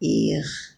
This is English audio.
eer